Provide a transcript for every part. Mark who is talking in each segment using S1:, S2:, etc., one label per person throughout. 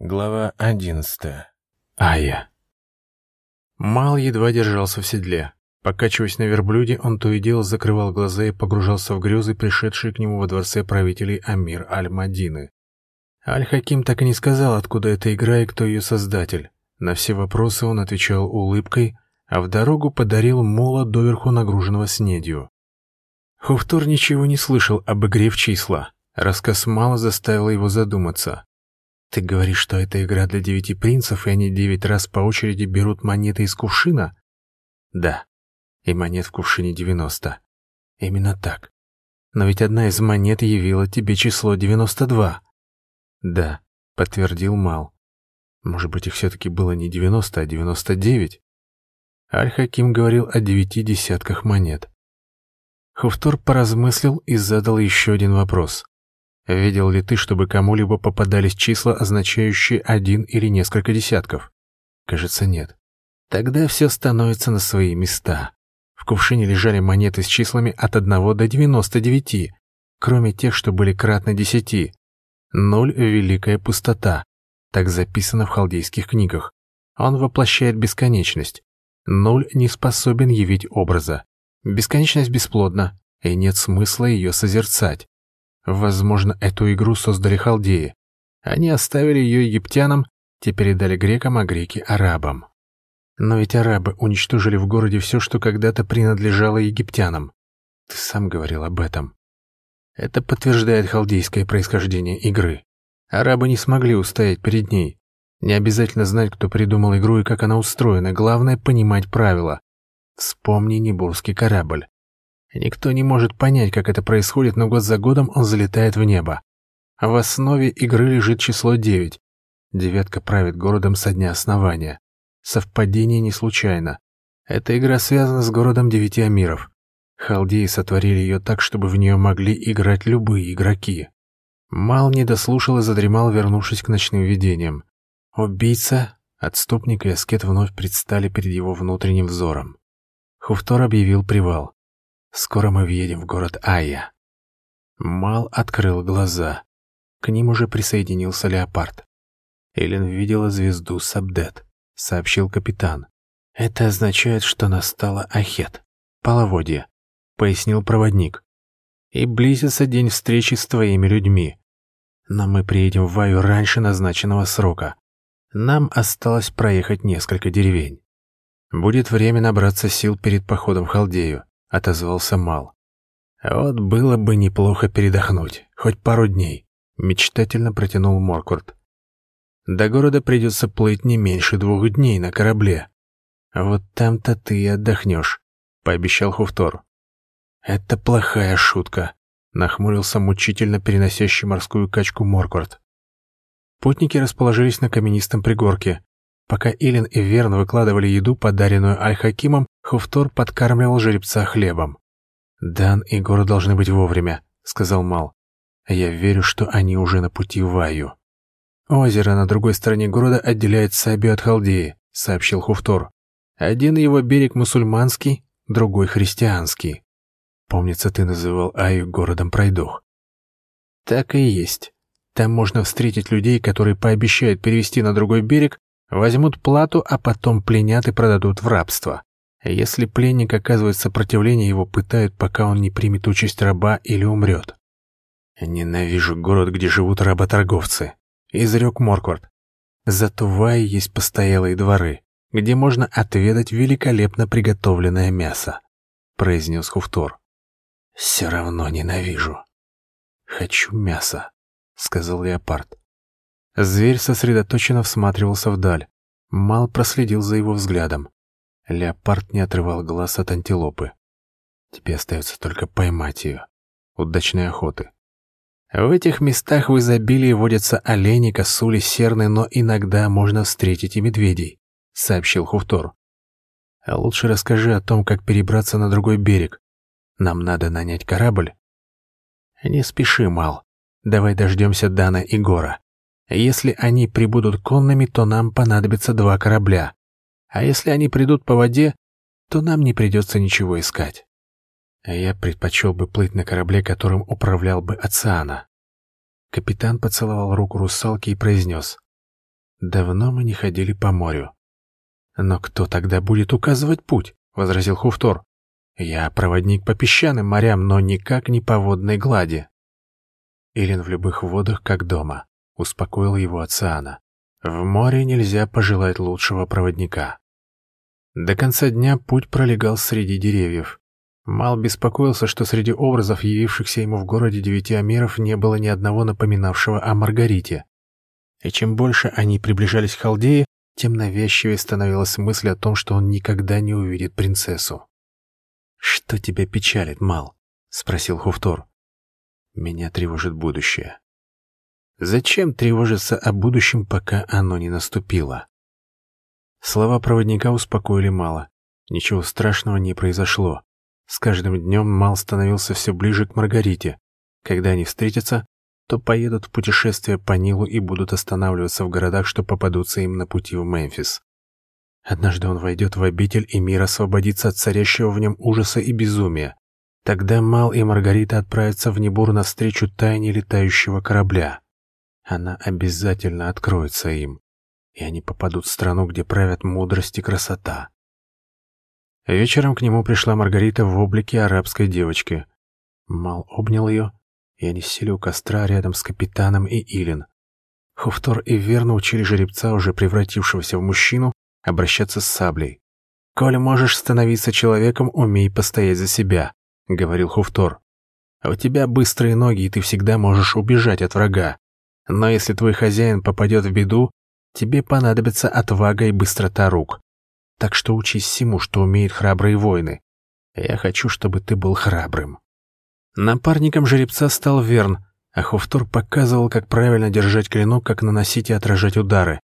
S1: Глава одиннадцатая.
S2: Ая. Мал едва держался в седле. Покачиваясь на верблюде, он то и дело закрывал глаза и погружался в грезы, пришедшие к нему во дворце правителей Амир Аль-Мадины. Аль-Хаким так и не сказал, откуда эта игра и кто ее создатель. На все вопросы он отвечал улыбкой, а в дорогу подарил мола, доверху нагруженного снедью. Хуфтор ничего не слышал об игре в числа. Рассказ Мала заставил его задуматься. «Ты говоришь, что это игра для девяти принцев, и они девять раз по очереди берут монеты из кувшина?» «Да, и монет в кувшине девяносто. Именно так. Но ведь одна из монет явила тебе число девяносто два». «Да», — подтвердил Мал. «Может быть, их все-таки было не девяносто, а девяносто девять?» Аль-Хаким говорил о девяти десятках монет. Хуфтор поразмыслил и задал еще один вопрос. Видел ли ты, чтобы кому-либо попадались числа, означающие один или несколько десятков? Кажется, нет. Тогда все становится на свои места. В кувшине лежали монеты с числами от 1 до 99, кроме тех, что были кратно 10. Ноль — великая пустота. Так записано в халдейских книгах. Он воплощает бесконечность. Ноль не способен явить образа. Бесконечность бесплодна, и нет смысла ее созерцать. Возможно, эту игру создали халдеи. Они оставили ее египтянам, те передали грекам, а греки — арабам. Но ведь арабы уничтожили в городе все, что когда-то принадлежало египтянам. Ты сам говорил об этом. Это подтверждает халдейское происхождение игры. Арабы не смогли устоять перед ней. Не обязательно знать, кто придумал игру и как она устроена, главное — понимать правила. Вспомни Небурский корабль. Никто не может понять, как это происходит, но год за годом он залетает в небо. В основе игры лежит число 9. Девятка правит городом со дня основания. Совпадение не случайно. Эта игра связана с городом девяти амиров. Халдеи сотворили ее так, чтобы в нее могли играть любые игроки. Мал не дослушал и задремал, вернувшись к ночным видениям. Убийца, отступник и аскет вновь предстали перед его внутренним взором. Хуфтор объявил привал. Скоро мы въедем в город Айя. Мал открыл глаза. К ним уже присоединился леопард. Эллен видела звезду Сабдет, сообщил капитан. Это означает, что настала Ахет, половодье, пояснил проводник. И близится день встречи с твоими людьми. Но мы приедем в Айю раньше назначенного срока. Нам осталось проехать несколько деревень. Будет время набраться сил перед походом в Халдею. — отозвался Мал. «Вот было бы неплохо передохнуть, хоть пару дней», — мечтательно протянул Моркурт. «До города придется плыть не меньше двух дней на корабле. Вот там-то ты и отдохнешь», — пообещал Хуфтор. «Это плохая шутка», — нахмурился мучительно переносящий морскую качку Моркурт. Путники расположились на каменистом пригорке. Пока Илин и Верн выкладывали еду, подаренную Аль-Хакимом, Хуфтор подкармливал жеребца хлебом. «Дан и Гор должны быть вовремя», — сказал Мал. «Я верю, что они уже на пути в Аю». «Озеро на другой стороне города отделяет Сабию от Халдеи», — сообщил Хуфтор. «Один его берег мусульманский, другой христианский. Помнится, ты называл Аю городом пройдох». «Так и есть. Там можно встретить людей, которые пообещают перевести на другой берег, Возьмут плату, а потом пленят и продадут в рабство. Если пленник оказывает сопротивление, его пытают, пока он не примет участь раба или умрет. «Ненавижу город, где живут работорговцы», — изрек Морквард. «Зато в Ае есть постоялые дворы, где можно отведать великолепно приготовленное мясо», — произнес Хуфтор. «Все равно ненавижу». «Хочу мяса», — сказал Леопард. Зверь сосредоточенно всматривался вдаль. Мал проследил за его взглядом. Леопард не отрывал глаз от антилопы. Тебе остается только поймать ее. Удачной охоты. В этих местах в изобилии водятся олени, косули, серны, но иногда можно встретить и медведей, сообщил Хуфтор. А лучше расскажи о том, как перебраться на другой берег. Нам надо нанять корабль. Не спеши, Мал. Давай дождемся Дана и Гора. Если они прибудут конными, то нам понадобится два корабля. А если они придут по воде, то нам не придется ничего искать. Я предпочел бы плыть на корабле, которым управлял бы Оциана. Капитан поцеловал руку русалки и произнес. Давно мы не ходили по морю. Но кто тогда будет указывать путь? возразил Хуфтор. Я проводник по песчаным морям, но никак не по водной глади. Илин в любых водах, как дома, успокоил его Оциана. В море нельзя пожелать лучшего проводника. До конца дня путь пролегал среди деревьев. Мал беспокоился, что среди образов, явившихся ему в городе девяти амиров, не было ни одного напоминавшего о Маргарите. И чем больше они приближались к Халдее, тем навязчивее становилась мысль о том, что он никогда не увидит принцессу. «Что тебя печалит, Мал?» — спросил Хуфтор. «Меня тревожит будущее». «Зачем тревожиться о будущем, пока оно не наступило?» Слова проводника успокоили Мала. Ничего страшного не произошло. С каждым днем Мал становился все ближе к Маргарите. Когда они встретятся, то поедут в путешествие по Нилу и будут останавливаться в городах, что попадутся им на пути в Мемфис. Однажды он войдет в обитель, и мир освободится от царящего в нем ужаса и безумия. Тогда Мал и Маргарита отправятся в Небур навстречу тайне летающего корабля. Она обязательно откроется им, и они попадут в страну, где правят мудрость и красота. Вечером к нему пришла Маргарита в облике арабской девочки. Мал обнял ее, и они сели у костра рядом с капитаном и Илин. Хуфтор и верно учили жеребца, уже превратившегося в мужчину, обращаться с саблей. «Коли можешь становиться человеком, умей постоять за себя», — говорил Хуфтор. «А у тебя быстрые ноги, и ты всегда можешь убежать от врага. Но если твой хозяин попадет в беду, тебе понадобится отвага и быстрота рук. Так что учись всему, что умеют храбрые воины. Я хочу, чтобы ты был храбрым». Напарником жеребца стал Верн, а Хуфтур показывал, как правильно держать клинок, как наносить и отражать удары.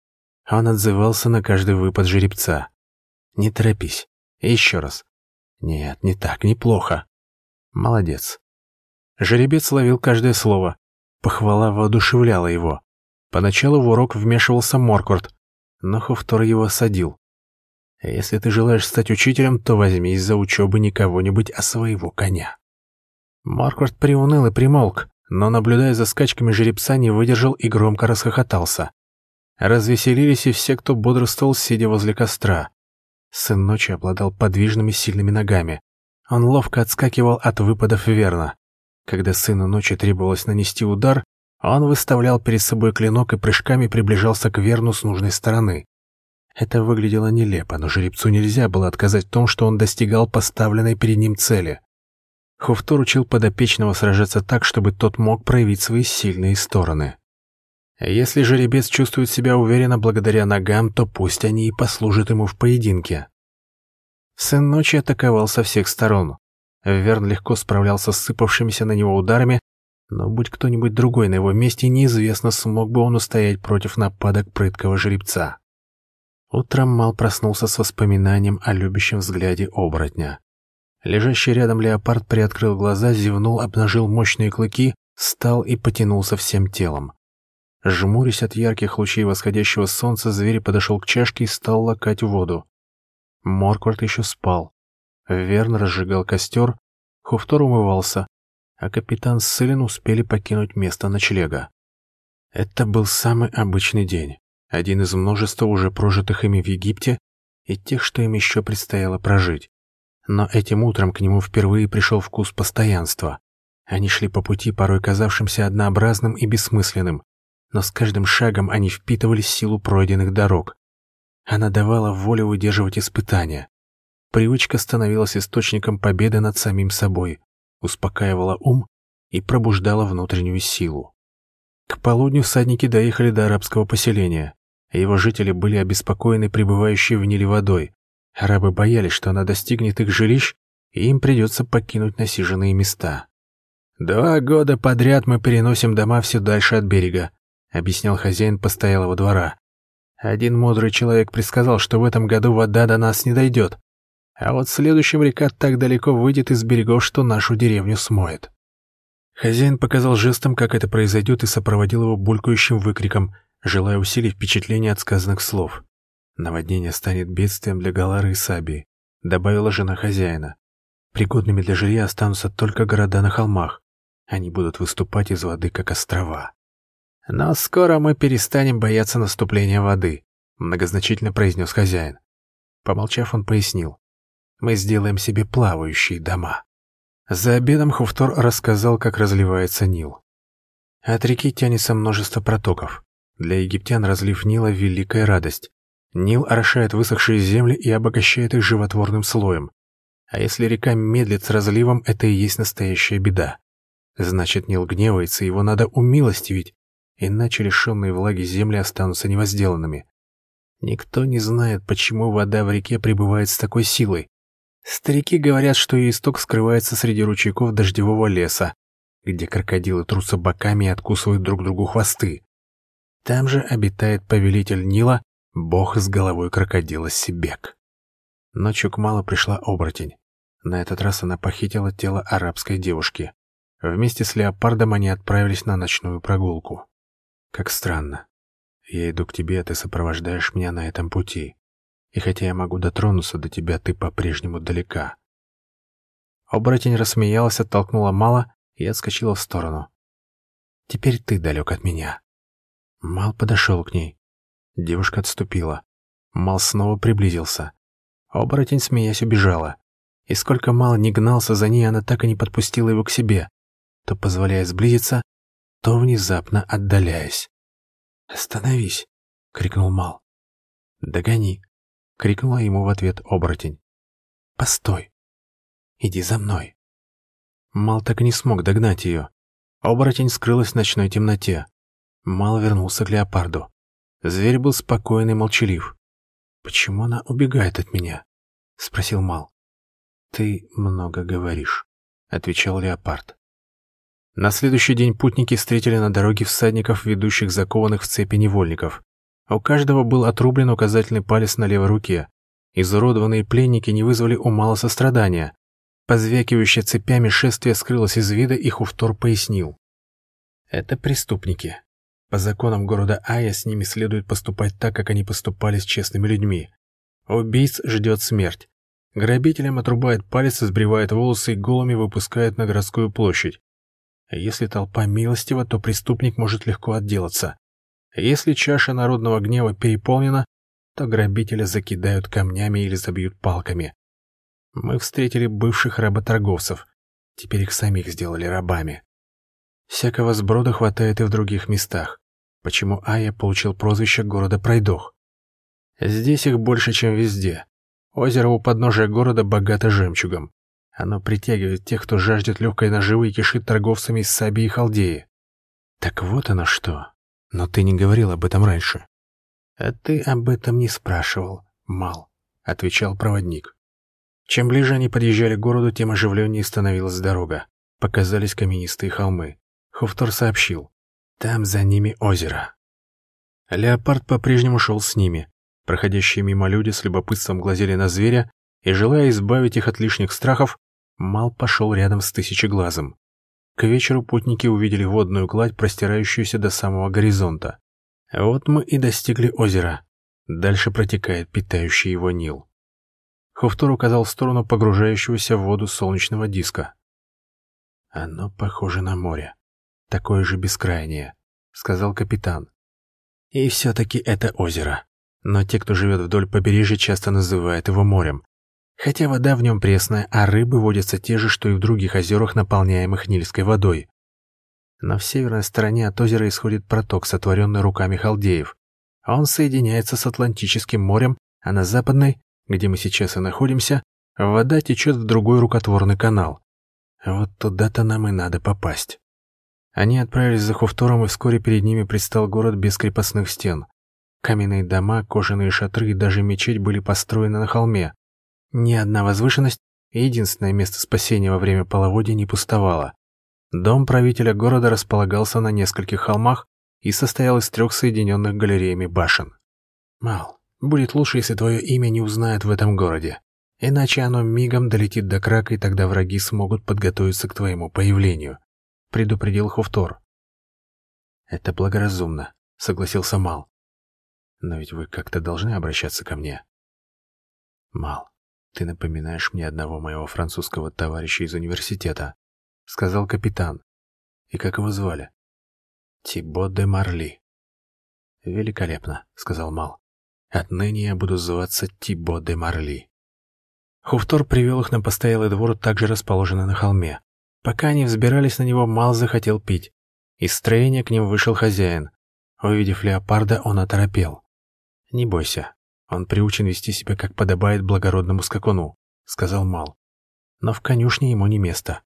S2: Он отзывался на каждый выпад жеребца. «Не торопись. еще раз». «Нет, не так, неплохо». «Молодец». Жеребец ловил каждое слово. Похвала воодушевляла его. Поначалу в урок вмешивался Моркорт, но Хуфтор его осадил. «Если ты желаешь стать учителем, то возьмись за учебы не кого-нибудь, а своего коня». Марквард приуныл и примолк, но, наблюдая за скачками жеребца, не выдержал и громко расхохотался. Развеселились и все, кто бодрствовал, сидя возле костра. Сын ночи обладал подвижными сильными ногами. Он ловко отскакивал от выпадов верно. Когда сыну ночи требовалось нанести удар, он выставлял перед собой клинок и прыжками приближался к Верну с нужной стороны. Это выглядело нелепо, но жеребцу нельзя было отказать в том, что он достигал поставленной перед ним цели. Хуфтор учил подопечного сражаться так, чтобы тот мог проявить свои сильные стороны. Если жеребец чувствует себя уверенно благодаря ногам, то пусть они и послужат ему в поединке. Сын ночи атаковал со всех сторон. Верн легко справлялся с сыпавшимися на него ударами, но будь кто-нибудь другой на его месте, неизвестно, смог бы он устоять против нападок прыткого жеребца. Утром Мал проснулся с воспоминанием о любящем взгляде оборотня. Лежащий рядом леопард приоткрыл глаза, зевнул, обнажил мощные клыки, встал и потянулся всем телом. Жмурясь от ярких лучей восходящего солнца, зверь подошел к чашке и стал лакать воду. Морквард еще спал. Верн разжигал костер, Хуфтор умывался, а капитан с Сылин успели покинуть место ночлега. Это был самый обычный день, один из множества уже прожитых ими в Египте и тех, что им еще предстояло прожить. Но этим утром к нему впервые пришел вкус постоянства. Они шли по пути, порой казавшимся однообразным и бессмысленным, но с каждым шагом они впитывали силу пройденных дорог. Она давала волю выдерживать испытания. Привычка становилась источником победы над самим собой, успокаивала ум и пробуждала внутреннюю силу. К полудню всадники доехали до арабского поселения. Его жители были обеспокоены пребывающей в Ниле водой, Арабы боялись, что она достигнет их жилищ, и им придется покинуть насиженные места. «Два года подряд мы переносим дома все дальше от берега», объяснял хозяин постоялого двора. «Один мудрый человек предсказал, что в этом году вода до нас не дойдет, а вот в следующем река так далеко выйдет из берегов, что нашу деревню смоет». Хозяин показал жестом, как это произойдет, и сопроводил его булькающим выкриком, желая усилить впечатление от сказанных слов. Наводнение станет бедствием для Галары и Сабии, добавила жена хозяина. Пригодными для жилья останутся только города на холмах. Они будут выступать из воды, как острова. «Но скоро мы перестанем бояться наступления воды», — многозначительно произнес хозяин. Помолчав, он пояснил. «Мы сделаем себе плавающие дома». За обедом Хуфтор рассказал, как разливается Нил. От реки тянется множество протоков. Для египтян разлив Нила – великая радость. Нил орошает высохшие земли и обогащает их животворным слоем. А если река медлит с разливом, это и есть настоящая беда. Значит, Нил гневается, его надо умилостивить, иначе лишенные влаги земли останутся невозделанными. Никто не знает, почему вода в реке прибывает с такой силой. Старики говорят, что ее исток скрывается среди ручейков дождевого леса, где крокодилы трутся боками и откусывают друг другу хвосты. Там же обитает повелитель Нила, бог с головой крокодила Сибек. Ночью к Мало пришла оборотень. На этот раз она похитила тело арабской девушки. Вместе с леопардом они отправились на ночную прогулку. Как странно. Я иду к тебе, а ты сопровождаешь меня на этом пути. И хотя я могу дотронуться до тебя, ты по-прежнему далека. Оборотень рассмеялась, оттолкнула Мала и отскочила в сторону. Теперь ты далек от меня. Мал подошел к ней. Девушка отступила. Мал снова приблизился. Оборотень, смеясь, убежала. И сколько Мал не гнался за ней, она так и не подпустила его к себе, то позволяя сблизиться, то внезапно отдаляясь. «Остановись!» — крикнул Мал. «Догони!» — крикнула ему в ответ оборотень. «Постой! Иди за мной!» Мал так и не смог догнать ее. Оборотень скрылась в ночной темноте. Мал вернулся к леопарду. Зверь был спокойный и молчалив. «Почему она убегает от меня?» — спросил Мал. «Ты много говоришь», — отвечал леопард. На следующий день путники встретили на дороге всадников, ведущих закованных в цепи невольников. У каждого был отрублен указательный палец на левой руке. Изуродованные пленники не вызвали у Мала сострадания. Позвякивающее цепями шествие скрылось из вида, и Хуфтор пояснил. «Это преступники. По законам города Ая с ними следует поступать так, как они поступали с честными людьми. Убийц ждет смерть. Грабителям отрубает палец, сбривает волосы и голыми выпускает на городскую площадь. А если толпа милостива, то преступник может легко отделаться. Если чаша народного гнева переполнена, то грабителя закидают камнями или забьют палками. Мы встретили бывших работорговцев, теперь их самих сделали рабами. Всякого сброда хватает и в других местах почему Ая получил прозвище города Пройдох. Здесь их больше, чем везде. Озеро у подножия города богато жемчугом. Оно притягивает тех, кто жаждет легкой наживы и кишит торговцами из Сабии и Халдеи. Так вот оно что. Но ты не говорил об этом раньше. А ты об этом не спрашивал, Мал, отвечал проводник. Чем ближе они подъезжали к городу, тем оживленнее становилась дорога. Показались каменистые холмы. Хуфтор сообщил. Там за ними озеро. Леопард по-прежнему шел с ними. Проходящие мимо люди с любопытством глазели на зверя, и, желая избавить их от лишних страхов, Мал пошел рядом с тысячеглазом. К вечеру путники увидели водную гладь, простирающуюся до самого горизонта. Вот мы и достигли озера. Дальше протекает питающий его Нил. Хофтур указал в сторону погружающегося в воду солнечного диска. Оно похоже на море такое же бескрайнее», — сказал капитан. «И все-таки это озеро. Но те, кто живет вдоль побережья, часто называют его морем. Хотя вода в нем пресная, а рыбы водятся те же, что и в других озерах, наполняемых Нильской водой. Но в северной стороне от озера исходит проток, сотворенный руками халдеев. Он соединяется с Атлантическим морем, а на западной, где мы сейчас и находимся, вода течет в другой рукотворный канал. Вот туда-то нам и надо попасть. Они отправились за Хуфтором, и вскоре перед ними предстал город без крепостных стен. Каменные дома, кожаные шатры и даже мечеть были построены на холме. Ни одна возвышенность и единственное место спасения во время половодья не пустовало. Дом правителя города располагался на нескольких холмах и состоял из трех соединенных галереями башен. «Мал, будет лучше, если твое имя не узнают в этом городе. Иначе оно мигом долетит до Крака, и тогда враги смогут подготовиться к твоему появлению», предупредил Хуфтор. «Это благоразумно», — согласился Мал. «Но ведь вы как-то должны обращаться ко мне». «Мал, ты напоминаешь мне одного моего французского товарища из университета», — сказал капитан. «И как его звали?» Тибо де Марли. «Великолепно», — сказал Мал. «Отныне я буду зваться Тибо де Марли». Хуфтор привел их на постоялый двор, также расположенный на холме. Пока они взбирались на него, Мал захотел пить. Из строения к ним вышел хозяин. Увидев леопарда, он оторопел. «Не бойся, он приучен вести себя, как подобает благородному скакуну», — сказал Мал. «Но в конюшне ему не место».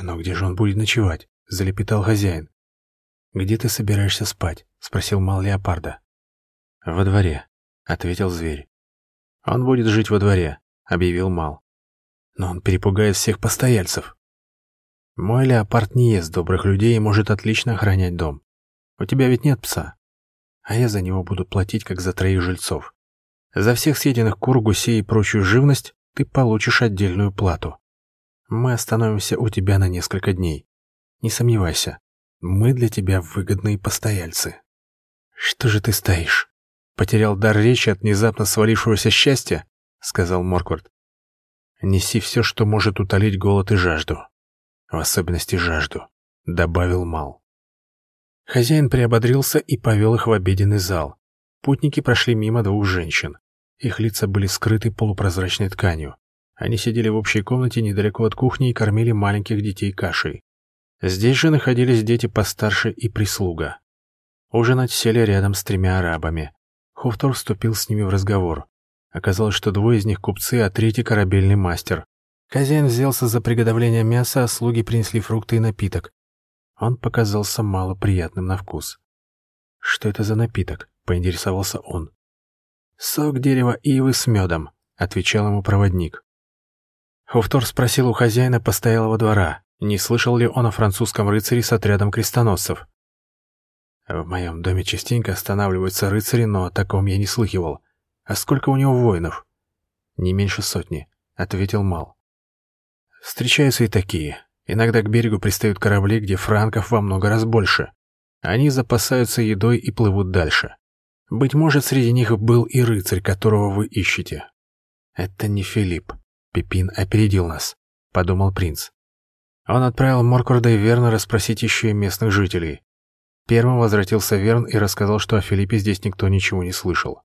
S2: «Но где же он будет ночевать?» — залепетал хозяин. «Где ты собираешься спать?» — спросил Мал леопарда. «Во дворе», — ответил зверь. «Он будет жить во дворе», — объявил Мал. «Но он перепугает всех постояльцев». «Мой леопард не ест добрых людей и может отлично охранять дом. У тебя ведь нет пса, а я за него буду платить, как за троих жильцов. За всех съеденных кур, гусей и прочую живность ты получишь отдельную плату. Мы остановимся у тебя на несколько дней. Не сомневайся, мы для тебя выгодные постояльцы. Что же ты стоишь? Потерял дар речи от внезапно свалившегося счастья? Сказал Морквард. Неси все, что может утолить голод и жажду. В особенности жажду, добавил Мал. Хозяин приободрился и повел их в обеденный зал. Путники прошли мимо двух женщин. Их лица были скрыты полупрозрачной тканью. Они сидели в общей комнате недалеко от кухни и кормили маленьких детей кашей. Здесь же находились дети постарше и прислуга. Ужинать сели рядом с тремя арабами. Хуфтор вступил с ними в разговор. Оказалось, что двое из них купцы, а третий корабельный мастер. Хозяин взялся за приготовление мяса, а слуги принесли фрукты и напиток. Он показался малоприятным на вкус. «Что это за напиток?» — поинтересовался он. «Сок дерева ивы с медом», — отвечал ему проводник. Хуфтор спросил у хозяина постоялого двора, не слышал ли он о французском рыцаре с отрядом крестоносцев. В моем доме частенько останавливаются рыцари, но о таком я не слыхивал. А сколько у него воинов? Не меньше сотни, ответил Мал. Встречаются и такие. Иногда к берегу пристают корабли, где франков во много раз больше. Они запасаются едой и плывут дальше. Быть может, среди них был и рыцарь, которого вы ищете. Это не Филипп. Пипин опередил нас, подумал принц. Он отправил Моркорда и Верна расспросить еще и местных жителей. Первым возвратился Верн и рассказал, что о Филиппе здесь никто ничего не слышал.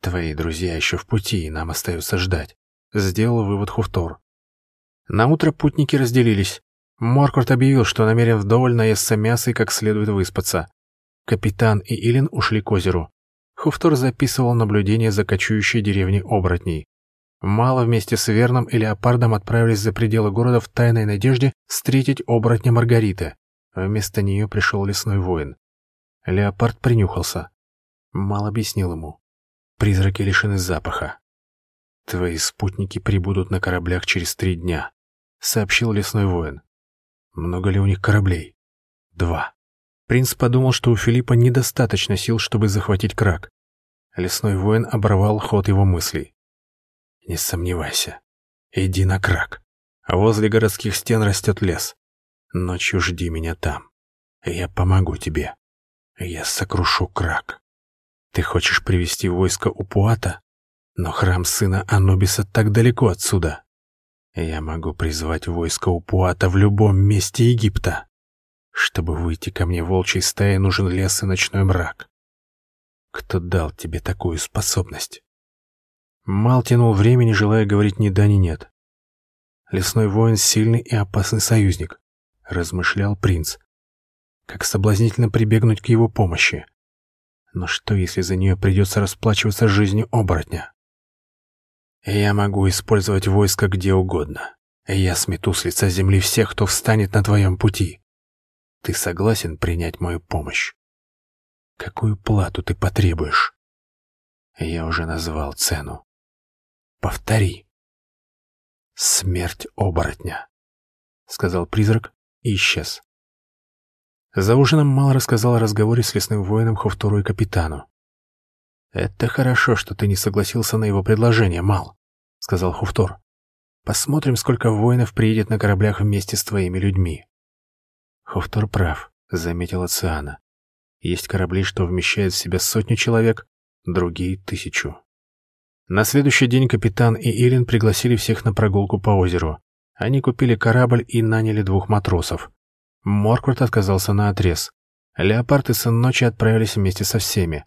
S2: «Твои друзья еще в пути, и нам остается ждать», — сделал вывод Хуфтор. Наутро путники разделились. Моркорт объявил, что намерен вдоволь наесться мяса и как следует выспаться. Капитан и Илин ушли к озеру. Хуфтор записывал наблюдения за кочующей деревней оборотней. Мало вместе с Верном и Леопардом отправились за пределы города в тайной надежде встретить оборотня Маргариты. Вместо нее пришел лесной воин. Леопард принюхался. Мал объяснил ему. Призраки лишены запаха. «Твои спутники прибудут на кораблях через три дня», — сообщил лесной воин. «Много ли у них кораблей?» «Два». Принц подумал, что у Филиппа недостаточно сил, чтобы захватить крак. Лесной воин оборвал ход его мыслей. Не сомневайся. Иди на крак. Возле городских стен растет лес. Ночью жди меня там. Я помогу тебе. Я сокрушу крак. Ты хочешь привести войско у Пуата? Но храм сына Анубиса так далеко отсюда. Я могу призвать войско у Пуата в любом месте Египта. Чтобы выйти ко мне волчьей стае, нужен лес и ночной мрак. Кто дал тебе такую способность? Мал тянул времени, желая говорить ни да, ни нет. Лесной воин — сильный и опасный союзник, размышлял принц. Как соблазнительно прибегнуть к его помощи. Но что, если за нее придется расплачиваться жизнью оборотня? Я могу использовать войско где угодно. Я смету с лица земли всех, кто встанет на твоем пути. Ты согласен принять мою помощь? Какую плату ты потребуешь? Я уже назвал цену. Повтори. Смерть оборотня, сказал призрак и исчез. За ужином Мал рассказал о разговоре с лесным воином Хофтору и капитану. «Это хорошо, что ты не согласился на его предложение, Мал», — сказал Хуфтор. «Посмотрим, сколько воинов приедет на кораблях вместе с твоими людьми». Хуфтор прав, — заметила Циана. Есть корабли, что вмещают в себя сотню человек, другие — тысячу. На следующий день капитан и Ирин пригласили всех на прогулку по озеру. Они купили корабль и наняли двух матросов. Морквард отказался на отрез. Леопард и Сын Ночи отправились вместе со всеми.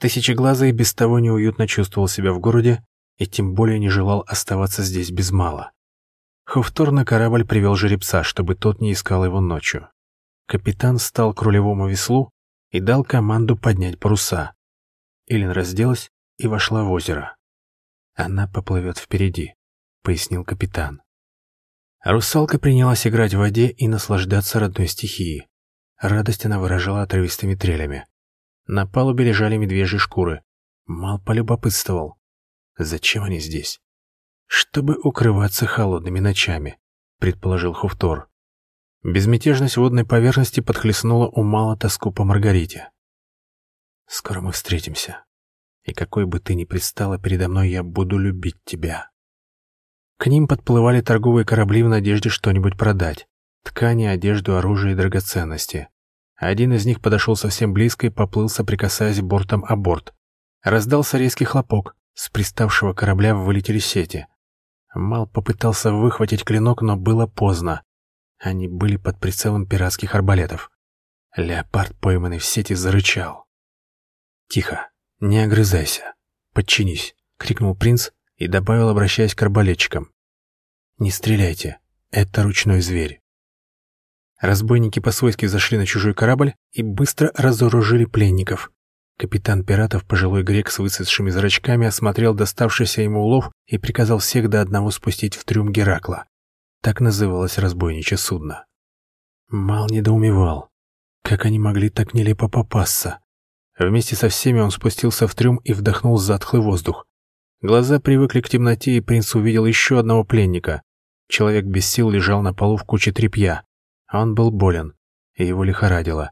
S2: Тысячеглазый без того неуютно чувствовал себя в городе и тем более не желал оставаться здесь без мала. Хуфтор на корабль привел жеребца, чтобы тот не искал его ночью. Капитан встал к рулевому веслу и дал команду поднять паруса. Илин разделась и вошла в озеро. «Она поплывет впереди», — пояснил капитан. Русалка принялась играть в воде и наслаждаться родной стихией. Радость она выражала отрывистыми трелями. На палубе лежали медвежьи шкуры. Мал полюбопытствовал. Зачем они здесь? Чтобы укрываться холодными ночами, предположил Хуфтор. Безмятежность водной поверхности подхлестнула у Мала тоску по Маргарите. Скоро мы встретимся. И какой бы ты ни предстала передо мной, я буду любить тебя. К ним подплывали торговые корабли в надежде что-нибудь продать. Ткани, одежду, оружие и драгоценности. Один из них подошел совсем близко и поплыл, соприкасаясь бортом о борт. Раздался резкий хлопок. С приставшего корабля вылетели сети. Мал попытался выхватить клинок, но было поздно. Они были под прицелом пиратских арбалетов. Леопард, пойманный в сети, зарычал. «Тихо, не огрызайся, подчинись», — крикнул принц и добавил, обращаясь к арбалетчикам. «Не стреляйте, это ручной зверь». Разбойники по-свойски зашли на чужой корабль и быстро разоружили пленников. Капитан пиратов, пожилой грек с высохшими зрачками, осмотрел доставшийся ему улов и приказал всех до одного спустить в трюм Геракла. Так называлось разбойничье судно. Мал недоумевал. Как они могли так нелепо попасться? Вместе со всеми он спустился в трюм и вдохнул затхлый воздух. Глаза привыкли к темноте, и принц увидел еще одного пленника. Человек без сил лежал на полу в куче тряпья. Он был болен, и его лихорадило.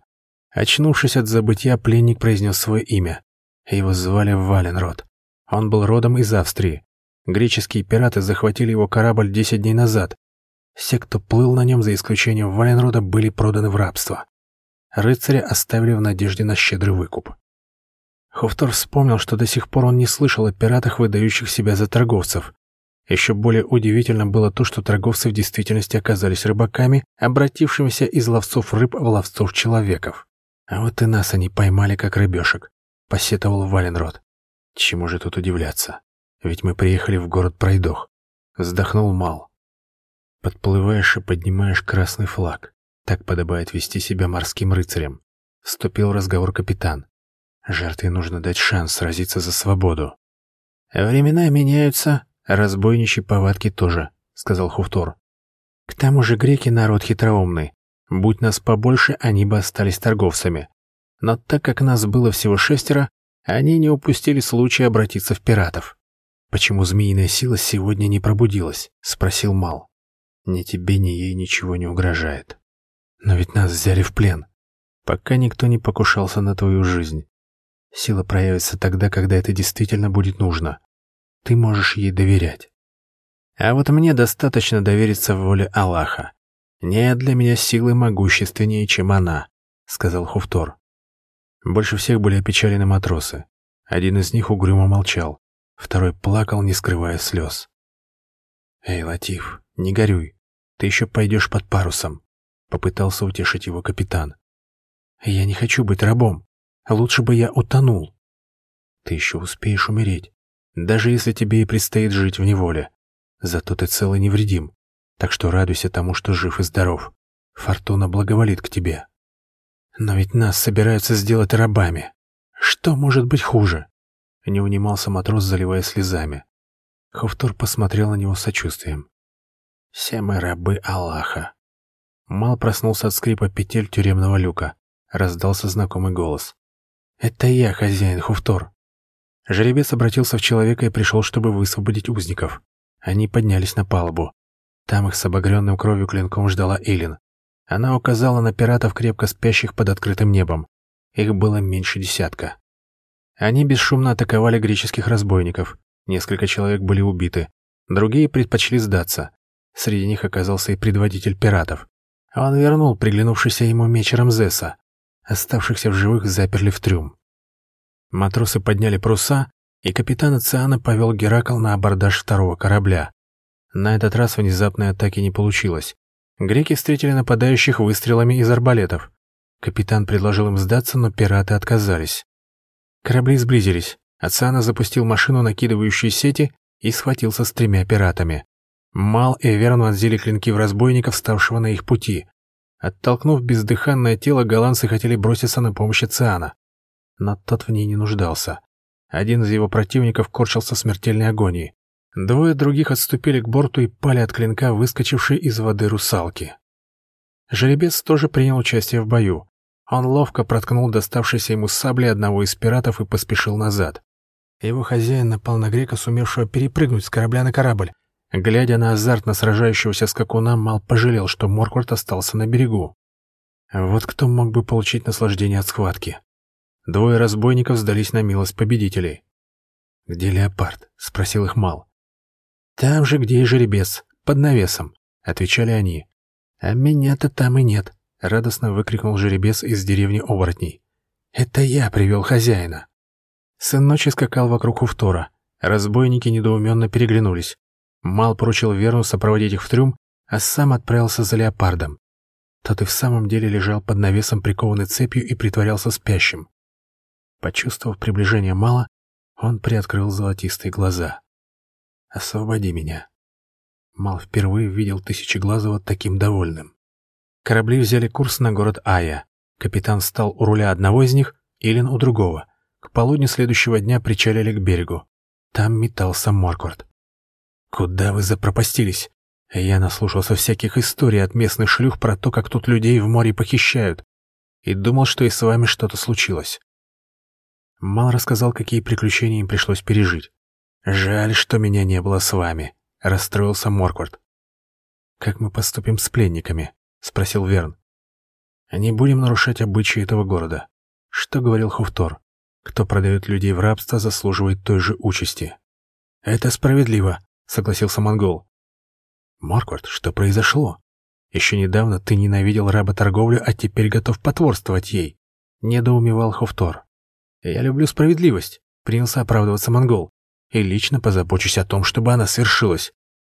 S2: Очнувшись от забытья, пленник произнес свое имя. Его звали Валенрод. Он был родом из Австрии. Греческие пираты захватили его корабль 10 дней назад. Все, кто плыл на нем, за исключением Валенрода, были проданы в рабство. Рыцаря оставили в надежде на щедрый выкуп. Хофтор вспомнил, что до сих пор он не слышал о пиратах, выдающих себя за торговцев. Еще более удивительно было то, что торговцы в действительности оказались рыбаками, обратившимися из ловцов рыб в ловцов человеков. А вот и нас они поймали, как рыбешек, посетовал Валенрод. Чему же тут удивляться? Ведь мы приехали в город Пройдох. Вздохнул Мал. Подплываешь и поднимаешь красный флаг. Так подобает вести себя морским рыцарем. Вступил в разговор капитан. Жертве нужно дать шанс сразиться за свободу. «Времена меняются, разбойничьи повадки тоже», — сказал Хуфтор. «К тому же греки народ хитроумный. Будь нас побольше, они бы остались торговцами. Но так как нас было всего шестеро, они не упустили случая обратиться в пиратов. «Почему змеиная сила сегодня не пробудилась?» — спросил Мал. «Ни тебе, ни ей ничего не угрожает. Но ведь нас взяли в плен. Пока никто не покушался на твою жизнь. Сила проявится тогда, когда это действительно будет нужно. Ты можешь ей доверять. А вот мне достаточно довериться воле Аллаха. Нет для меня силы могущественнее, чем она, сказал Хуфтор. Больше всех были опечалены матросы. Один из них угрюмо молчал, второй плакал, не скрывая слез. «Эй, Латиф, не горюй, ты еще пойдешь под парусом», — попытался утешить его капитан. «Я не хочу быть рабом. Лучше бы я утонул. Ты еще успеешь умереть, даже если тебе и предстоит жить в неволе. Зато ты цел и невредим, так что радуйся тому, что жив и здоров. Фортуна благоволит к тебе. Но ведь нас собираются сделать рабами. Что может быть хуже? Не унимался матрос, заливая слезами. Хофтор посмотрел на него с сочувствием. «Все мы рабы Аллаха». Мал проснулся от скрипа петель тюремного люка. Раздался знакомый голос. «Это я, хозяин Хуфтор». Жеребец обратился в человека и пришел, чтобы высвободить узников. Они поднялись на палубу. Там их с обогренным кровью клинком ждала Эйлин. Она указала на пиратов, крепко спящих под открытым небом. Их было меньше десятка. Они бесшумно атаковали греческих разбойников. Несколько человек были убиты. Другие предпочли сдаться. Среди них оказался и предводитель пиратов. Он вернул приглянувшийся ему меч Рамзеса. Оставшихся в живых заперли в трюм. Матросы подняли паруса, и капитан Оциана повел Геракл на абордаж второго корабля. На этот раз внезапной атаки не получилось. Греки встретили нападающих выстрелами из арбалетов. Капитан предложил им сдаться, но пираты отказались. Корабли сблизились. Ацана запустил машину, накидывающую сети, и схватился с тремя пиратами. Мал и Верн вонзили клинки в разбойников, ставшего на их пути. Оттолкнув бездыханное тело, голландцы хотели броситься на помощь Циана. Но тот в ней не нуждался. Один из его противников корчился в смертельной агонии. Двое других отступили к борту и пали от клинка, выскочившей из воды русалки. Жеребец тоже принял участие в бою. Он ловко проткнул доставшийся ему сабли одного из пиратов и поспешил назад. Его хозяин напал на грека, сумевшего перепрыгнуть с корабля на корабль. Глядя на азартно сражающегося скакуна, Мал пожалел, что Морквард остался на берегу. Вот кто мог бы получить наслаждение от схватки. Двое разбойников сдались на милость победителей. «Где леопард?» — спросил их Мал. «Там же, где и жеребец, под навесом», — отвечали они. «А меня-то там и нет», — радостно выкрикнул жеребец из деревни оборотней. «Это я привел хозяина». Сын ночи скакал вокруг Хуфтора. Разбойники недоуменно переглянулись. Мал поручил Верну сопроводить их в трюм, а сам отправился за леопардом. Тот и в самом деле лежал под навесом, прикованный цепью, и притворялся спящим. Почувствовав приближение Мала, он приоткрыл золотистые глаза. «Освободи меня». Мал впервые видел Тысячеглазого таким довольным. Корабли взяли курс на город Ая. Капитан стал у руля одного из них, Илин у другого. К полудню следующего дня причалили к берегу. Там метался Морквард. «Куда вы запропастились?» Я наслушался всяких историй от местных шлюх про то, как тут людей в море похищают, и думал, что и с вами что-то случилось. Мал рассказал, какие приключения им пришлось пережить. «Жаль, что меня не было с вами», — расстроился Морквард. «Как мы поступим с пленниками?» — спросил Верн. «Не будем нарушать обычаи этого города. Что говорил Хуфтор? Кто продает людей в рабство, заслуживает той же участи». «Это справедливо», — согласился монгол. «Марквард, что произошло? Еще недавно ты ненавидел работорговлю, а теперь готов потворствовать ей», — недоумевал Хуфтор. «Я люблю справедливость», — принялся оправдываться монгол и лично позабочусь о том, чтобы она свершилась.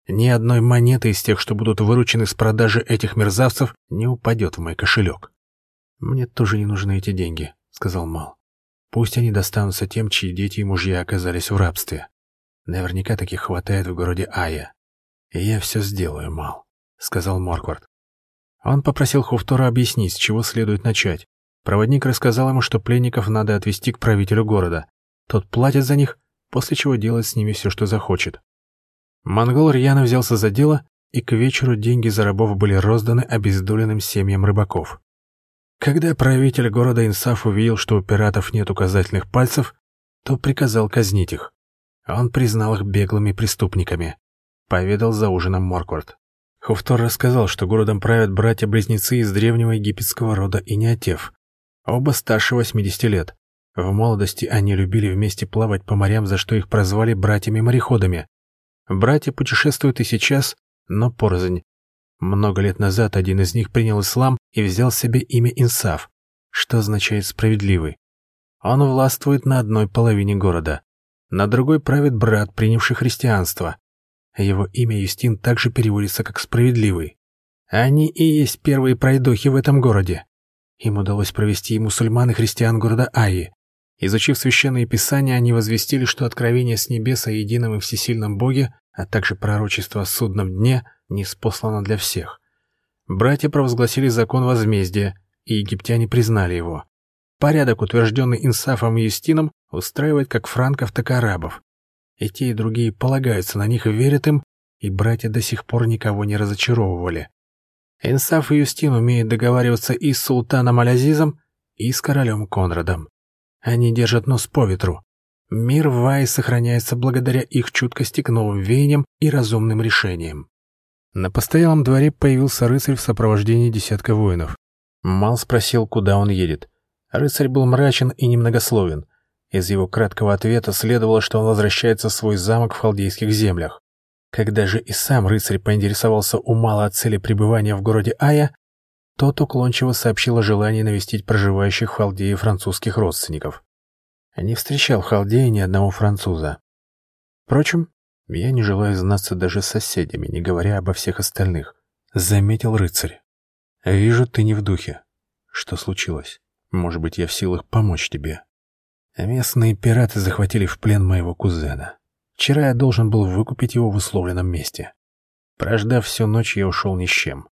S2: Ни одной монеты из тех, что будут выручены с продажи этих мерзавцев, не упадет в мой кошелек. «Мне тоже не нужны эти деньги», — сказал Мал. «Пусть они достанутся тем, чьи дети и мужья оказались в рабстве. Наверняка таких хватает в городе Ая. Я все сделаю, Мал», — сказал Морквард. Он попросил Хуфтора объяснить, с чего следует начать. Проводник рассказал ему, что пленников надо отвезти к правителю города. Тот платит за них, после чего делать с ними все, что захочет. Монгол рьяно взялся за дело, и к вечеру деньги за рабов были розданы обездоленным семьям рыбаков. Когда правитель города Инсаф увидел, что у пиратов нет указательных пальцев, то приказал казнить их. Он признал их беглыми преступниками. Поведал за ужином Морквард. Хуфтор рассказал, что городом правят братья-близнецы из древнего египетского рода Иниатев. Оба старше 80 лет. В молодости они любили вместе плавать по морям, за что их прозвали братьями-мореходами. Братья путешествуют и сейчас, но порознь. Много лет назад один из них принял ислам и взял себе имя Инсаф, что означает «справедливый». Он властвует на одной половине города. На другой правит брат, принявший христианство. Его имя Юстин также переводится как «справедливый». Они и есть первые пройдохи в этом городе. Им удалось провести и мусульман, и христиан города Аи. Изучив священные писания, они возвестили, что откровение с небес о едином и всесильном Боге, а также пророчество о судном дне, не спослано для всех. Братья провозгласили закон возмездия, и египтяне признали его. Порядок, утвержденный Инсафом и Юстином, устраивает как франков, так и арабов. И те, и другие полагаются на них и верят им, и братья до сих пор никого не разочаровывали. Инсаф и Юстин умеют договариваться и с султаном Алязизом, и с королем Конрадом. Они держат нос по ветру. Мир в Вае сохраняется благодаря их чуткости к новым веяниям и разумным решениям. На постоялом дворе появился рыцарь в сопровождении десятка воинов. Мал спросил, куда он едет. Рыцарь был мрачен и немногословен. Из его краткого ответа следовало, что он возвращается в свой замок в халдейских землях. Когда же и сам рыцарь поинтересовался у Мала о цели пребывания в городе Ая, тот уклончиво сообщил о желании навестить проживающих в Халдее французских родственников. Не встречал в Халдее ни одного француза. Впрочем, я не желаю знаться даже с соседями, не говоря обо всех остальных, заметил рыцарь. Вижу, ты не в духе. Что случилось? Может быть, я в силах помочь тебе? Местные пираты захватили в плен моего кузена. Вчера я должен был выкупить его в условленном месте. Прождав всю ночь, я ушел ни с чем.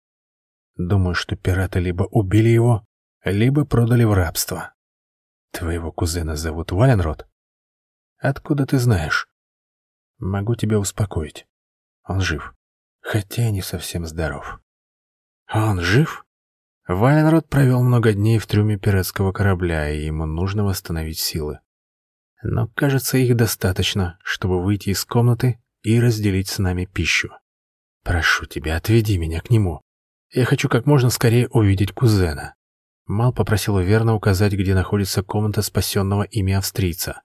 S2: Думаю, что пираты либо убили его, либо продали в рабство. Твоего кузена зовут Валенрод? Откуда ты знаешь? Могу тебя успокоить. Он жив, хотя и не совсем здоров. Он жив? Валенрод провел много дней в трюме пиратского корабля, и ему нужно восстановить силы. Но, кажется, их достаточно, чтобы выйти из комнаты и разделить с нами пищу. Прошу тебя, отведи меня к нему. Я хочу как можно скорее увидеть кузена. Мал попросил верно указать, где находится комната спасенного ими австрийца.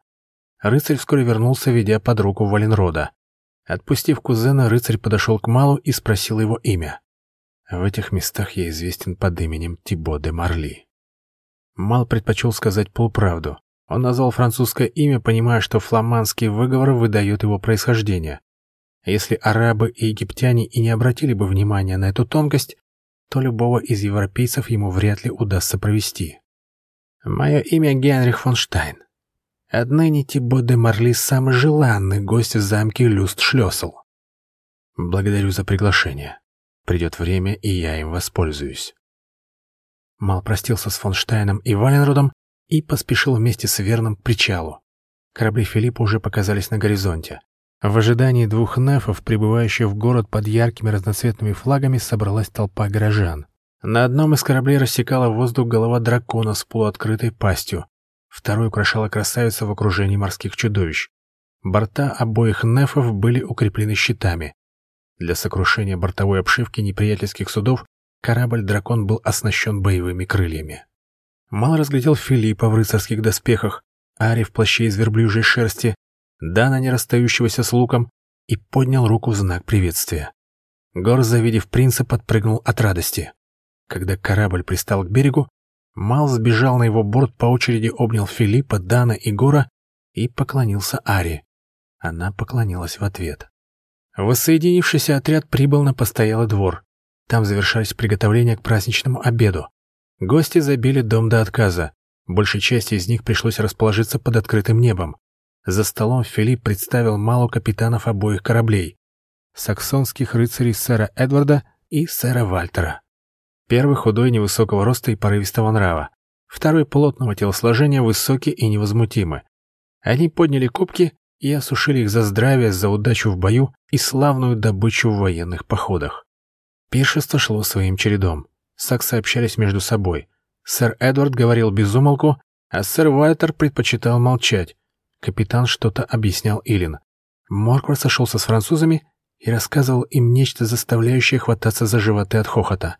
S2: Рыцарь вскоре вернулся, ведя под руку Валенрода. Отпустив кузена, рыцарь подошел к Малу и спросил его имя. В этих местах я известен под именем Тибо де Марли. Мал предпочел сказать полправду. Он назвал французское имя, понимая, что фламандский выговор выдает его происхождение. Если арабы и египтяне и не обратили бы внимания на эту тонкость, то любого из европейцев ему вряд ли удастся провести. Мое имя Генрих фон Штайн. Отныне Тибо де Марли самый желанный гость в замке Люст-Шлёсл. Благодарю за приглашение. Придет время, и я им воспользуюсь. Мал простился с фон Штайном и Валенродом и поспешил вместе с Верном к причалу. Корабли Филиппа уже показались на горизонте. В ожидании двух нефов, прибывающих в город под яркими разноцветными флагами, собралась толпа горожан. На одном из кораблей рассекала воздух голова дракона с полуоткрытой пастью. Второй украшала красавица в окружении морских чудовищ. Борта обоих нефов были укреплены щитами. Для сокрушения бортовой обшивки неприятельских судов корабль-дракон был оснащен боевыми крыльями. Мал разглядел Филиппа в рыцарских доспехах, Ари в плаще из верблюжьей шерсти, Дана, не расстающегося с луком, и поднял руку в знак приветствия. Гор, завидев принца, подпрыгнул от радости. Когда корабль пристал к берегу, Мал сбежал на его борт, по очереди обнял Филиппа, Дана и Гора и поклонился Ари. Она поклонилась в ответ. Воссоединившийся отряд прибыл на постоялый двор. Там завершались приготовления к праздничному обеду. Гости забили дом до отказа. Большей части из них пришлось расположиться под открытым небом. За столом Филипп представил малу капитанов обоих кораблей. Саксонских рыцарей сэра Эдварда и сэра Вальтера. Первый худой невысокого роста и порывистого нрава. Второй плотного телосложения, высокий и невозмутимый. Они подняли кубки и осушили их за здравие, за удачу в бою и славную добычу в военных походах. Пиршество шло своим чередом. Саксы общались между собой. Сэр Эдвард говорил без умолку, а сэр Уайтер предпочитал молчать. Капитан что-то объяснял Илин. Морквард сошелся с французами и рассказывал им нечто, заставляющее хвататься за животы от хохота.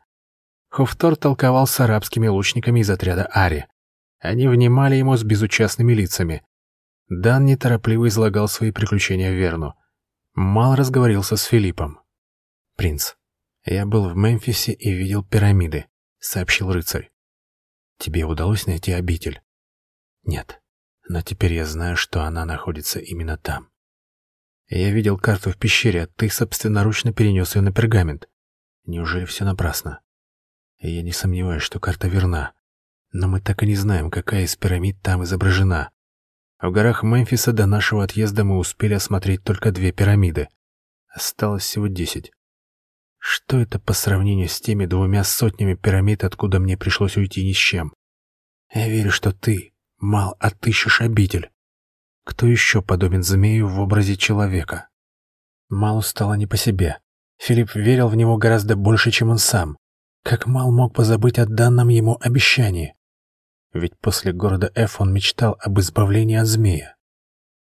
S2: Хофтор толковал с арабскими лучниками из отряда Ари. Они внимали ему с безучастными лицами, Дан неторопливо излагал свои приключения Верну. Мал разговорился с Филиппом. «Принц, я был в Мемфисе и видел пирамиды», — сообщил рыцарь. «Тебе удалось найти обитель?» «Нет, но теперь я знаю, что она находится именно там. Я видел карту в пещере, а ты собственноручно перенес ее на пергамент. Неужели все напрасно? я не сомневаюсь, что карта верна, но мы так и не знаем, какая из пирамид там изображена. В горах Мемфиса до нашего отъезда мы успели осмотреть только две пирамиды. Осталось всего десять. Что это по сравнению с теми двумя сотнями пирамид, откуда мне пришлось уйти ни с чем? Я верю, что ты, Мал, отыщешь обитель. Кто еще подобен змею в образе человека? Малу стало не по себе. Филипп верил в него гораздо больше, чем он сам. Как Мал мог позабыть о данном ему обещании? Ведь после города Ф он мечтал об избавлении от змея.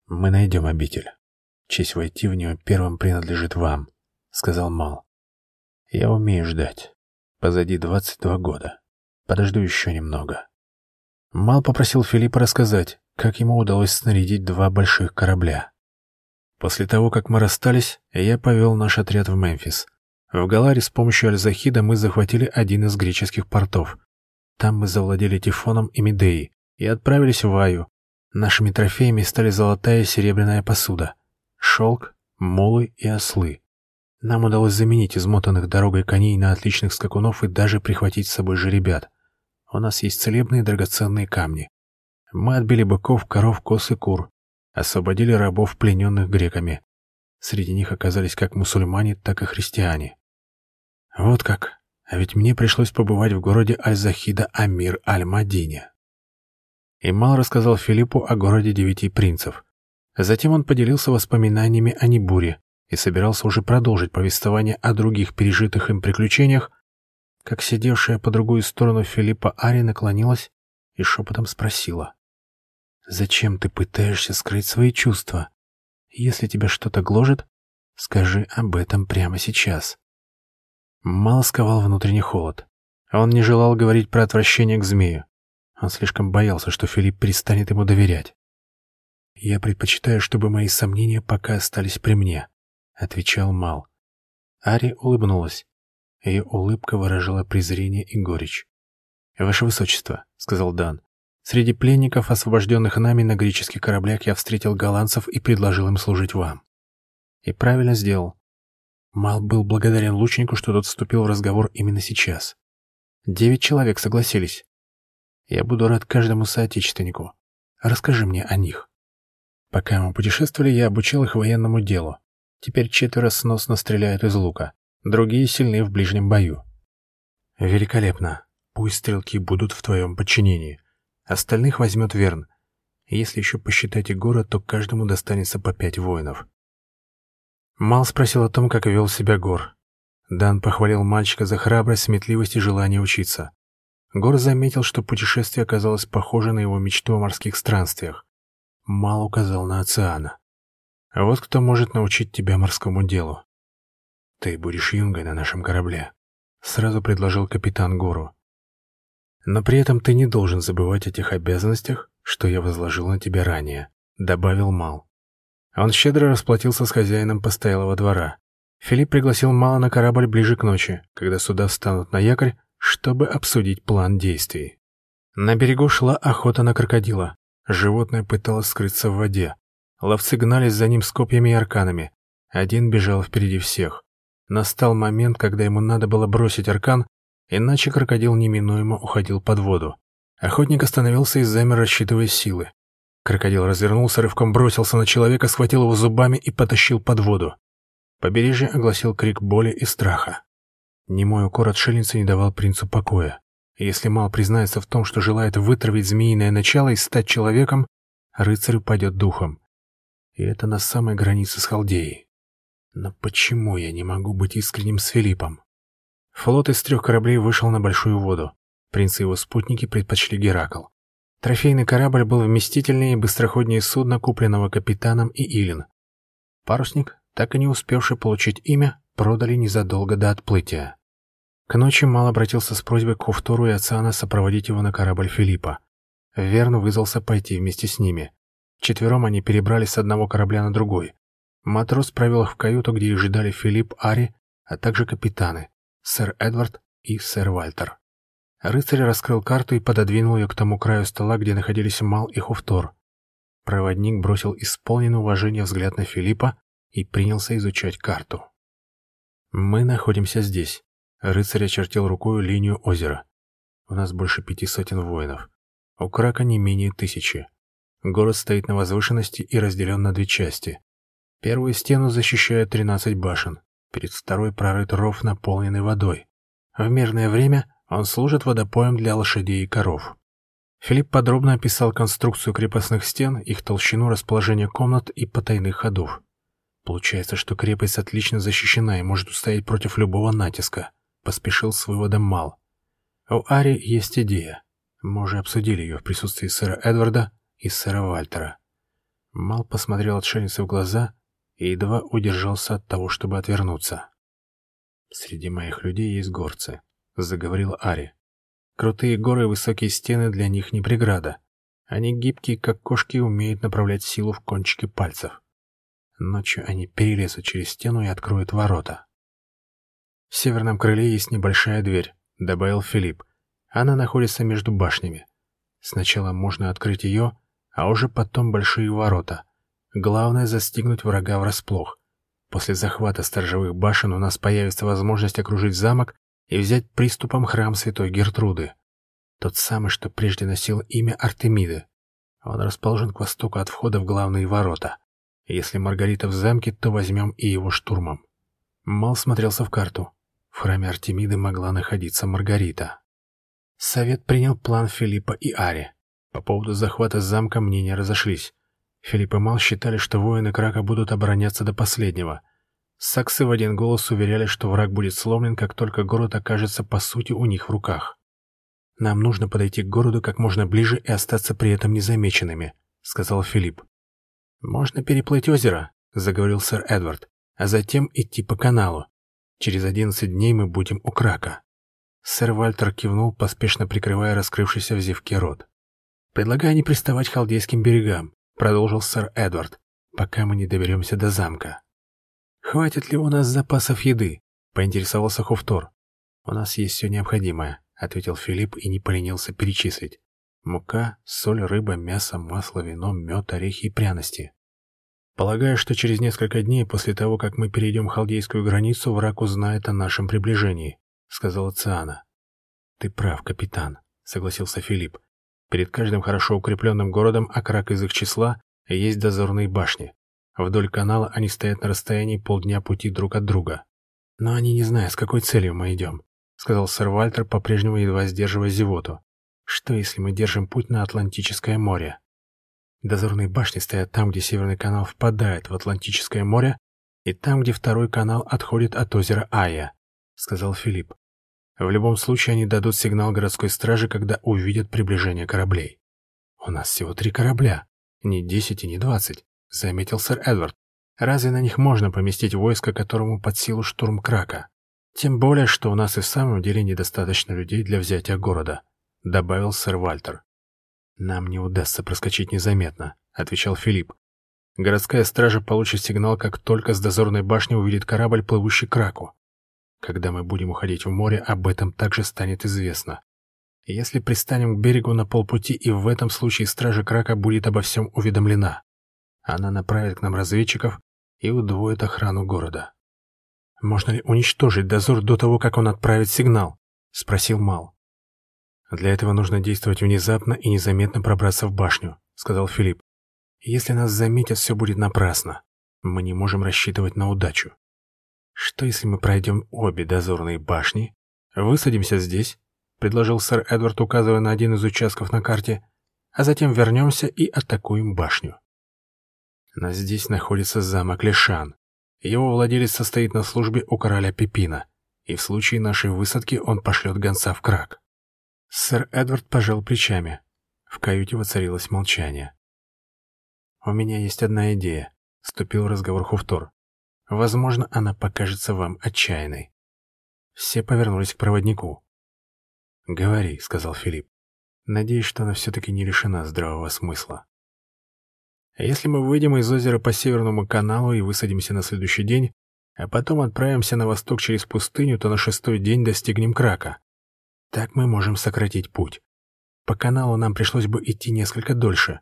S2: «Мы найдем обитель. Честь войти в нее первым принадлежит вам», — сказал Мал. «Я умею ждать. Позади двадцать два года. Подожду еще немного». Мал попросил Филиппа рассказать, как ему удалось снарядить два больших корабля. После того, как мы расстались, я повел наш отряд в Мемфис. В Галаре с помощью Аль-Захида мы захватили один из греческих портов. Там мы завладели Тифоном и Медеей и отправились в Аю. Нашими трофеями стали золотая и серебряная посуда, шелк, молы и ослы. Нам удалось заменить измотанных дорогой коней на отличных скакунов и даже прихватить с собой жеребят. У нас есть целебные драгоценные камни. Мы отбили быков, коров, коз и кур, освободили рабов, плененных греками. Среди них оказались как мусульмане, так и христиане. Вот как. А ведь мне пришлось побывать в городе Аль-Захида Амир Аль-Мадине. Имал рассказал Филиппу о городе девяти принцев. Затем он поделился воспоминаниями о Небуре и собирался уже продолжить повествование о других пережитых им приключениях, как сидевшая по другую сторону Филиппа Ари наклонилась и шепотом спросила. «Зачем ты пытаешься скрыть свои чувства? Если тебя что-то гложет, скажи об этом прямо сейчас». Мало сковал внутренний холод. Он не желал говорить про отвращение к змею. Он слишком боялся, что Филипп перестанет ему доверять. «Я предпочитаю, чтобы мои сомнения пока остались при мне», — отвечал Мал. Ари улыбнулась. Ее улыбка выражала презрение и горечь. «Ваше Высочество», — сказал Дан, — «среди пленников, освобожденных нами на греческих кораблях, я встретил голландцев и предложил им служить вам». И правильно сделал. Мал был благодарен лучнику, что тот вступил в разговор именно сейчас. Девять человек согласились. Я буду рад каждому соотечественнику. Расскажи мне о них. Пока мы путешествовали, я обучил их военному делу. Теперь четверо сносно стреляют из лука, другие сильны в ближнем бою. Великолепно. Пусть стрелки будут в твоем подчинении. Остальных возьмет Верн. Если еще посчитать и город, то каждому достанется по пять воинов. Мал спросил о том, как вел себя Гор. Дан похвалил мальчика за храбрость, сметливость и желание учиться. Гор заметил, что путешествие оказалось похоже на его мечту о морских странствиях. Мал указал на Оциана. «А вот кто может научить тебя морскому делу. Ты будешь юнгой на нашем корабле», — сразу предложил капитан Гору. «Но при этом ты не должен забывать о тех обязанностях, что я возложил на тебя ранее», — добавил Мал. Он щедро расплатился с хозяином постоялого двора. Филипп пригласил Мала на корабль ближе к ночи, когда суда встанут на якорь, чтобы обсудить план действий. На берегу шла охота на крокодила. Животное пыталось скрыться в воде. Ловцы гнались за ним с копьями и арканами. Один бежал впереди всех. Настал момент, когда ему надо было бросить аркан, иначе крокодил неминуемо уходил под воду. Охотник остановился и замер, рассчитывая силы. Крокодил развернулся, рывком бросился на человека, схватил его зубами и потащил под воду. Побережье огласил крик боли и страха. Немой укор отшельницы не давал принцу покоя. Если Мал признается в том, что желает вытравить змеиное начало и стать человеком, рыцарь упадет духом. И это на самой границе с Халдеей. Но почему я не могу быть искренним с Филиппом? Флот из трех кораблей вышел на большую воду. Принц и его спутники предпочли Геракл. Трофейный корабль был вместительнее и быстроходнее судна, купленного капитаном и Илин. Парусник, так и не успевший получить имя, продали незадолго до отплытия. К ночи Мал обратился с просьбой к Хуфтору и Ациана сопроводить его на корабль Филиппа. Верн вызвался пойти вместе с ними. Четвером они перебрались с одного корабля на другой. Матрос провел их в каюту, где их ждали Филипп, Ари, а также капитаны, сэр Эдвард и сэр Вальтер. Рыцарь раскрыл карту и пододвинул ее к тому краю стола, где находились Мал и Хуфтор. Проводник бросил исполненный уважения взгляд на Филиппа и принялся изучать карту. «Мы находимся здесь», — рыцарь очертил рукой линию озера. «У нас больше пяти сотен воинов. У Крака не менее тысячи. Город стоит на возвышенности и разделен на две части. Первую стену защищают тринадцать башен, перед второй прорыт ров, наполненный водой. В мирное время он служит водопоем для лошадей и коров. Филипп подробно описал конструкцию крепостных стен, их толщину, расположение комнат и потайных ходов. Получается, что крепость отлично защищена и может устоять против любого натиска, поспешил с выводом Мал. У Ари есть идея. Мы уже обсудили ее в присутствии сэра Эдварда и сэра Вальтера. Мал посмотрел отшельнице в глаза и едва удержался от того, чтобы отвернуться. Среди моих людей есть горцы заговорил Ари. Крутые горы и высокие стены для них не преграда. Они гибкие, как кошки, и умеют направлять силу в кончики пальцев. Ночью они перелезут через стену и откроют ворота. В северном крыле есть небольшая дверь, добавил Филипп. Она находится между башнями. Сначала можно открыть ее, а уже потом большие ворота. Главное застигнуть врага врасплох. После захвата сторожевых башен у нас появится возможность окружить замок и взять приступом храм святой Гертруды. Тот самый, что прежде носил имя Артемиды. Он расположен к востоку от входа в главные ворота. Если Маргарита в замке, то возьмем и его штурмом. Мал смотрелся в карту. В храме Артемиды могла находиться Маргарита. Совет принял план Филиппа и Ари. По поводу захвата замка мнения разошлись. Филипп и Мал считали, что воины Крака будут обороняться до последнего. Саксы в один голос уверяли, что враг будет сломлен, как только город окажется по сути у них в руках. «Нам нужно подойти к городу как можно ближе и остаться при этом незамеченными», — сказал Филипп. «Можно переплыть озеро», — заговорил сэр Эдвард, «а затем идти по каналу. Через одиннадцать дней мы будем у Крака». Сэр Вальтер кивнул, поспешно прикрывая раскрывшийся в зевке рот. «Предлагаю не приставать к халдейским берегам», — продолжил сэр Эдвард, «пока мы не доберемся до замка». «Хватит ли у нас запасов еды?» — поинтересовался Хуфтор. «У нас есть все необходимое», — ответил Филипп и не поленился перечислить. Мука, соль, рыба, мясо, масло, вино, мед, орехи и пряности. Полагаю, что через несколько дней после того, как мы перейдем халдейскую границу, враг узнает о нашем приближении, — сказала Циана. Ты прав, капитан, — согласился Филипп. Перед каждым хорошо укрепленным городом, а крак из их числа, есть дозорные башни. Вдоль канала они стоят на расстоянии полдня пути друг от друга. Но они не знают, с какой целью мы идем, — сказал сэр Вальтер, по-прежнему едва сдерживая зевоту. Что, если мы держим путь на Атлантическое море? Дозорные башни стоят там, где Северный канал впадает в Атлантическое море, и там, где второй канал отходит от озера Ая, — сказал Филипп. В любом случае они дадут сигнал городской стражи, когда увидят приближение кораблей. У нас всего три корабля, не десять и не двадцать, — заметил сэр Эдвард. Разве на них можно поместить войско, которому под силу штурм Крака? Тем более, что у нас и в самом деле недостаточно людей для взятия города. — добавил сэр Вальтер. «Нам не удастся проскочить незаметно», — отвечал Филипп. «Городская стража получит сигнал, как только с дозорной башни увидит корабль, плывущий к раку. Когда мы будем уходить в море, об этом также станет известно. Если пристанем к берегу на полпути, и в этом случае стража Крака будет обо всем уведомлена. Она направит к нам разведчиков и удвоит охрану города. «Можно ли уничтожить дозор до того, как он отправит сигнал?» — спросил Мал. «Для этого нужно действовать внезапно и незаметно пробраться в башню», — сказал Филипп. «Если нас заметят, все будет напрасно. Мы не можем рассчитывать на удачу. Что, если мы пройдем обе дозорные башни, высадимся здесь?» — предложил сэр Эдвард, указывая на один из участков на карте, «а затем вернемся и атакуем башню». Но здесь находится замок Лешан. Его владелец состоит на службе у короля Пепина, и в случае нашей высадки он пошлет гонца в Крак. Сэр Эдвард пожал плечами. В каюте воцарилось молчание. «У меня есть одна идея», — вступил в разговор Хуфтор. «Возможно, она покажется вам отчаянной». Все повернулись к проводнику. «Говори», — сказал Филипп. «Надеюсь, что она все-таки не лишена здравого смысла». «Если мы выйдем из озера по Северному каналу и высадимся на следующий день, а потом отправимся на восток через пустыню, то на шестой день достигнем Крака. Так мы можем сократить путь. По каналу нам пришлось бы идти несколько дольше.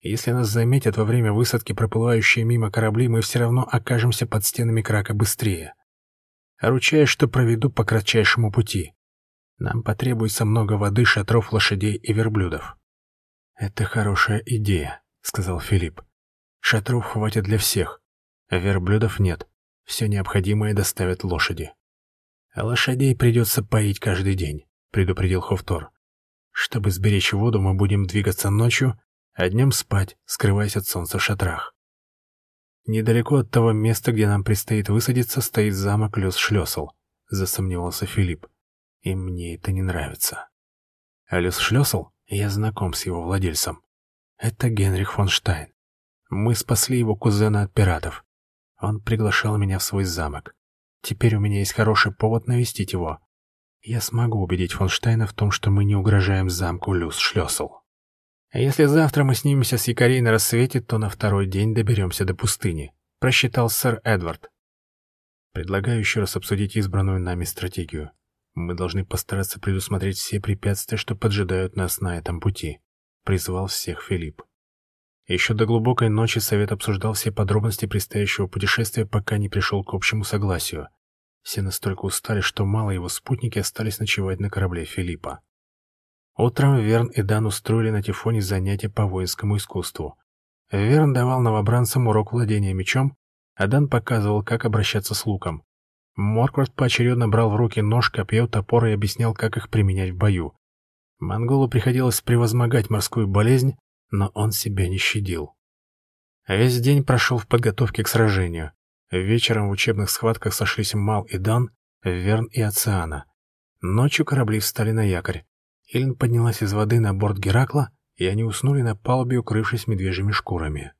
S2: Если нас заметят во время высадки проплывающие мимо корабли, мы все равно окажемся под стенами крака быстрее. Ручаюсь, что проведу по кратчайшему пути. Нам потребуется много воды, шатров, лошадей и верблюдов. «Это хорошая идея», — сказал Филипп. «Шатров хватит для всех. Верблюдов нет. Все необходимое доставят лошади. А лошадей придется поить каждый день. — предупредил Хофтор. «Чтобы сберечь воду, мы будем двигаться ночью, а днем спать, скрываясь от солнца в шатрах. Недалеко от того места, где нам предстоит высадиться, стоит замок Лес-Шлёсл», — засомневался Филипп. «И мне это не нравится». «А Лес-Шлёсл? Я знаком с его владельцем. Это Генрих фон Штайн. Мы спасли его кузена от пиратов. Он приглашал меня в свой замок. Теперь у меня есть хороший повод навестить его. Я смогу убедить фон Штайна в том, что мы не угрожаем замку Люс-Шлёсл. А если завтра мы снимемся с якорей на рассвете, то на второй день доберемся до пустыни, просчитал сэр Эдвард. Предлагаю еще раз обсудить избранную нами стратегию. Мы должны постараться предусмотреть все препятствия, что поджидают нас на этом пути, призвал всех Филипп. Еще до глубокой ночи совет обсуждал все подробности предстоящего путешествия, пока не пришел к общему согласию. Все настолько устали, что мало его спутники остались ночевать на корабле Филиппа. Утром Верн и Дан устроили на Тифоне занятия по воинскому искусству. Верн давал новобранцам урок владения мечом, а Дан показывал, как обращаться с луком. Морквард поочередно брал в руки нож, копье, топор и объяснял, как их применять в бою. Монголу приходилось превозмогать морскую болезнь, но он себя не щадил. Весь день прошел в подготовке к сражению. Вечером в учебных схватках сошлись Мал и Дан, Верн и Оциана. Ночью корабли встали на якорь. Эллен поднялась из воды на борт Геракла, и они уснули на палубе, укрывшись медвежьими шкурами.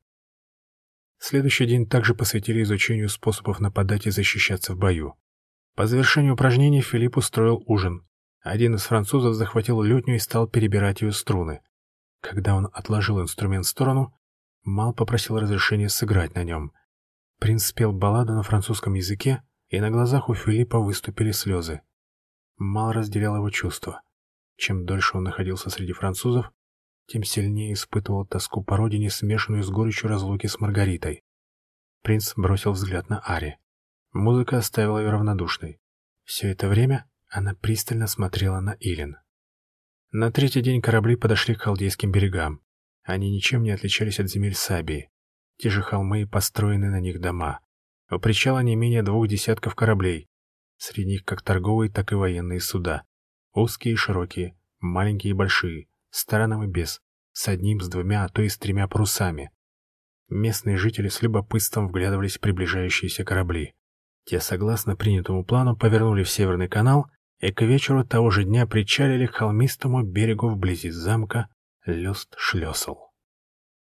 S2: Следующий день также посвятили изучению способов нападать и защищаться в бою. По завершению упражнений Филипп устроил ужин. Один из французов захватил лютню и стал перебирать ее струны. Когда он отложил инструмент в сторону, Мал попросил разрешения сыграть на нем. Принц спел балладу на французском языке, и на глазах у Филиппа выступили слезы. Мал разделял его чувства. Чем дольше он находился среди французов, тем сильнее испытывал тоску по родине, смешанную с горечью разлуки с Маргаритой. Принц бросил взгляд на Ари. Музыка оставила ее равнодушной. Все это время она пристально смотрела на Илин. На третий день корабли подошли к халдейским берегам. Они ничем не отличались от земель Сабии. Те же холмы и построены на них дома. У причала не менее двух десятков кораблей. Среди них как торговые, так и военные суда. Узкие и широкие, маленькие и большие, с тараном и без, с одним, с двумя, а то и с тремя парусами. Местные жители с любопытством вглядывались в приближающиеся корабли. Те, согласно принятому плану, повернули в Северный канал и к вечеру того же дня причалили к холмистому берегу вблизи замка Люст-Шлёсл.